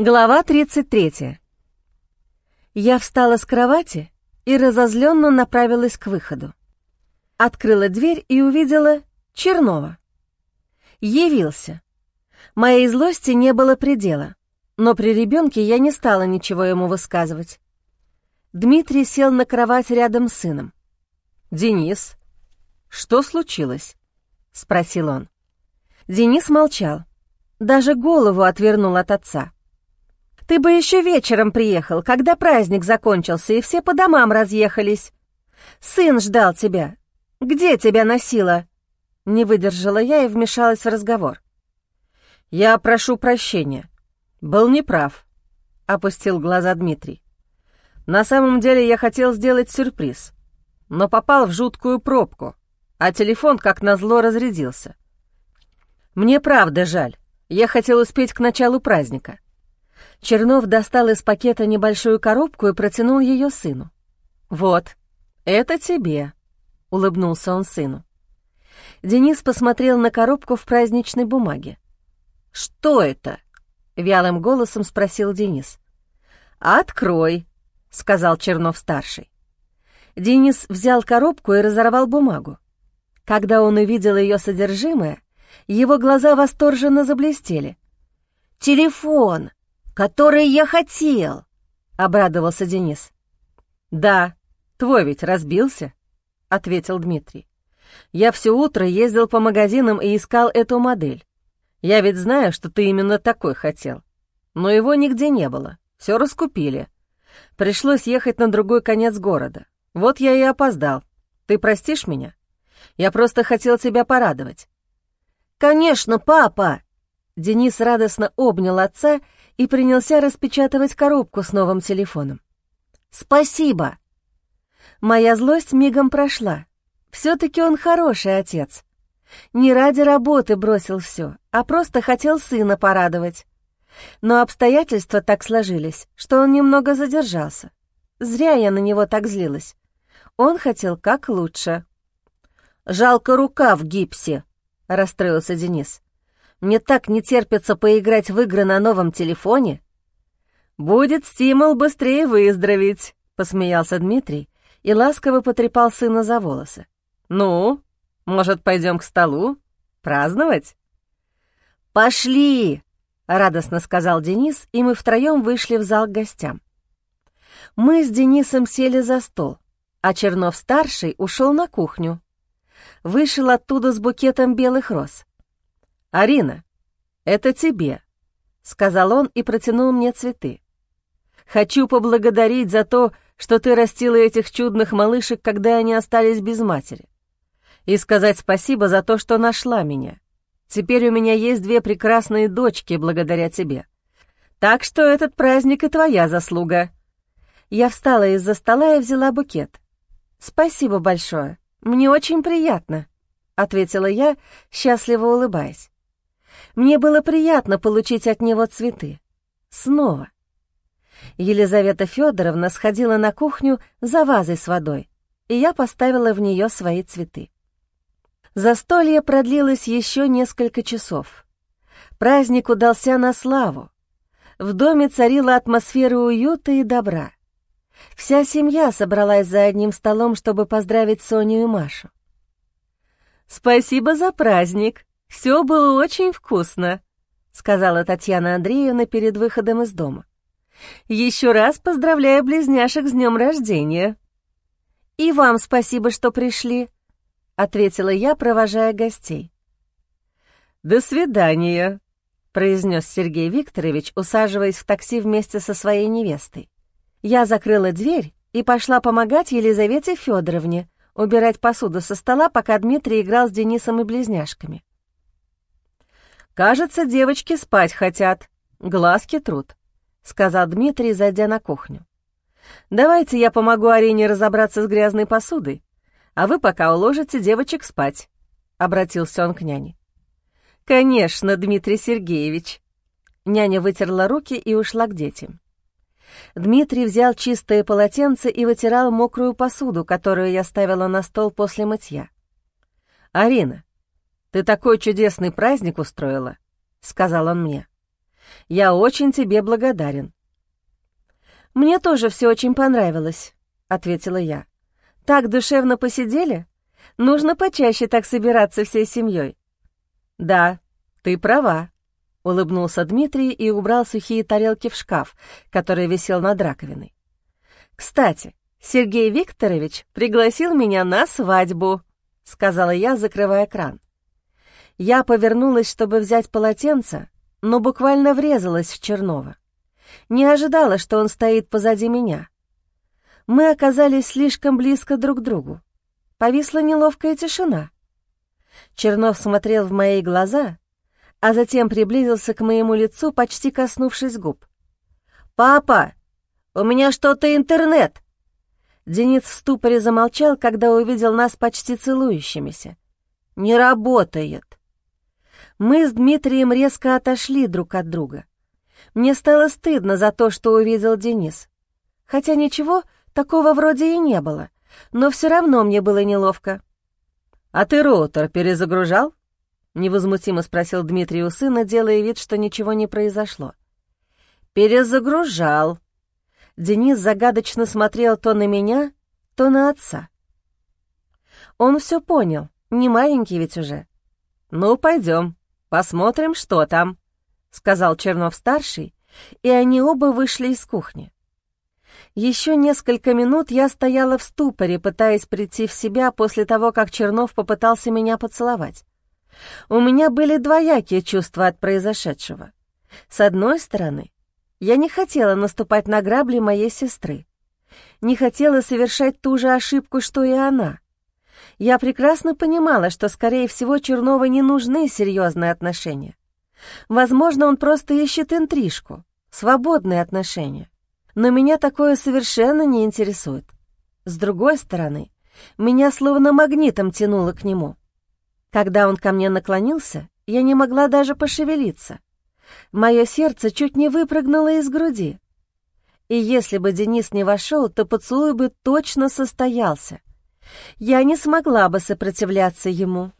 Глава 33. Я встала с кровати и разозленно направилась к выходу. Открыла дверь и увидела Чернова. Явился. Моей злости не было предела, но при ребенке я не стала ничего ему высказывать. Дмитрий сел на кровать рядом с сыном. «Денис, что случилось?» — спросил он. Денис молчал, даже голову отвернул от отца. Ты бы еще вечером приехал, когда праздник закончился, и все по домам разъехались. Сын ждал тебя. Где тебя носило?» Не выдержала я и вмешалась в разговор. «Я прошу прощения. Был неправ», — опустил глаза Дмитрий. «На самом деле я хотел сделать сюрприз, но попал в жуткую пробку, а телефон, как назло, разрядился. Мне правда жаль. Я хотел успеть к началу праздника». Чернов достал из пакета небольшую коробку и протянул ее сыну. «Вот, это тебе», — улыбнулся он сыну. Денис посмотрел на коробку в праздничной бумаге. «Что это?» — вялым голосом спросил Денис. «Открой», — сказал Чернов-старший. Денис взял коробку и разорвал бумагу. Когда он увидел ее содержимое, его глаза восторженно заблестели. «Телефон!» Который я хотел», — обрадовался Денис. «Да, твой ведь разбился», — ответил Дмитрий. «Я все утро ездил по магазинам и искал эту модель. Я ведь знаю, что ты именно такой хотел. Но его нигде не было, все раскупили. Пришлось ехать на другой конец города. Вот я и опоздал. Ты простишь меня? Я просто хотел тебя порадовать». «Конечно, папа!» Денис радостно обнял отца и принялся распечатывать коробку с новым телефоном. «Спасибо!» Моя злость мигом прошла. Все-таки он хороший отец. Не ради работы бросил все, а просто хотел сына порадовать. Но обстоятельства так сложились, что он немного задержался. Зря я на него так злилась. Он хотел как лучше. «Жалко рука в гипсе», — расстроился Денис. Мне так не терпится поиграть в игры на новом телефоне». «Будет стимул быстрее выздороветь», — посмеялся Дмитрий и ласково потрепал сына за волосы. «Ну, может, пойдем к столу? Праздновать?» «Пошли!» — радостно сказал Денис, и мы втроем вышли в зал к гостям. Мы с Денисом сели за стол, а Чернов-старший ушел на кухню. Вышел оттуда с букетом белых роз. «Арина, это тебе», — сказал он и протянул мне цветы. «Хочу поблагодарить за то, что ты растила этих чудных малышек, когда они остались без матери. И сказать спасибо за то, что нашла меня. Теперь у меня есть две прекрасные дочки благодаря тебе. Так что этот праздник и твоя заслуга». Я встала из-за стола и взяла букет. «Спасибо большое. Мне очень приятно», — ответила я, счастливо улыбаясь. Мне было приятно получить от него цветы. Снова. Елизавета Федоровна сходила на кухню за вазой с водой, и я поставила в нее свои цветы. Застолье продлилось еще несколько часов. Праздник удался на славу. В доме царила атмосфера уюта и добра. Вся семья собралась за одним столом, чтобы поздравить Соню и Машу. «Спасибо за праздник», «Все было очень вкусно», — сказала Татьяна Андреевна перед выходом из дома. «Еще раз поздравляю близняшек с днем рождения». «И вам спасибо, что пришли», — ответила я, провожая гостей. «До свидания», — произнес Сергей Викторович, усаживаясь в такси вместе со своей невестой. Я закрыла дверь и пошла помогать Елизавете Федоровне убирать посуду со стола, пока Дмитрий играл с Денисом и близняшками. «Кажется, девочки спать хотят. Глазки труд», — сказал Дмитрий, зайдя на кухню. «Давайте я помогу Арине разобраться с грязной посудой, а вы пока уложите девочек спать», — обратился он к няне. «Конечно, Дмитрий Сергеевич». Няня вытерла руки и ушла к детям. Дмитрий взял чистое полотенце и вытирал мокрую посуду, которую я ставила на стол после мытья. «Арина, ты такой чудесный праздник устроила», — сказал он мне. Я очень тебе благодарен». «Мне тоже все очень понравилось», — ответила я. «Так душевно посидели? Нужно почаще так собираться всей семьей». «Да, ты права», — улыбнулся Дмитрий и убрал сухие тарелки в шкаф, который висел над раковиной. «Кстати, Сергей Викторович пригласил меня на свадьбу», — сказала я, закрывая кран. Я повернулась, чтобы взять полотенце, но буквально врезалась в Чернова. Не ожидала, что он стоит позади меня. Мы оказались слишком близко друг к другу. Повисла неловкая тишина. Чернов смотрел в мои глаза, а затем приблизился к моему лицу, почти коснувшись губ. «Папа, у меня что-то интернет!» Денис в ступоре замолчал, когда увидел нас почти целующимися. «Не работает!» Мы с Дмитрием резко отошли друг от друга. Мне стало стыдно за то, что увидел Денис. Хотя ничего такого вроде и не было, но все равно мне было неловко. «А ты роутер перезагружал?» — невозмутимо спросил Дмитрий у сына, делая вид, что ничего не произошло. «Перезагружал». Денис загадочно смотрел то на меня, то на отца. Он все понял, не маленький ведь уже. «Ну, пойдем», «Посмотрим, что там», — сказал Чернов-старший, и они оба вышли из кухни. Еще несколько минут я стояла в ступоре, пытаясь прийти в себя после того, как Чернов попытался меня поцеловать. У меня были двоякие чувства от произошедшего. С одной стороны, я не хотела наступать на грабли моей сестры. Не хотела совершать ту же ошибку, что и она — я прекрасно понимала, что, скорее всего, Чернова не нужны серьезные отношения. Возможно, он просто ищет интрижку, свободные отношения. Но меня такое совершенно не интересует. С другой стороны, меня словно магнитом тянуло к нему. Когда он ко мне наклонился, я не могла даже пошевелиться. Мое сердце чуть не выпрыгнуло из груди. И если бы Денис не вошел, то поцелуй бы точно состоялся. Я не смогла бы сопротивляться ему.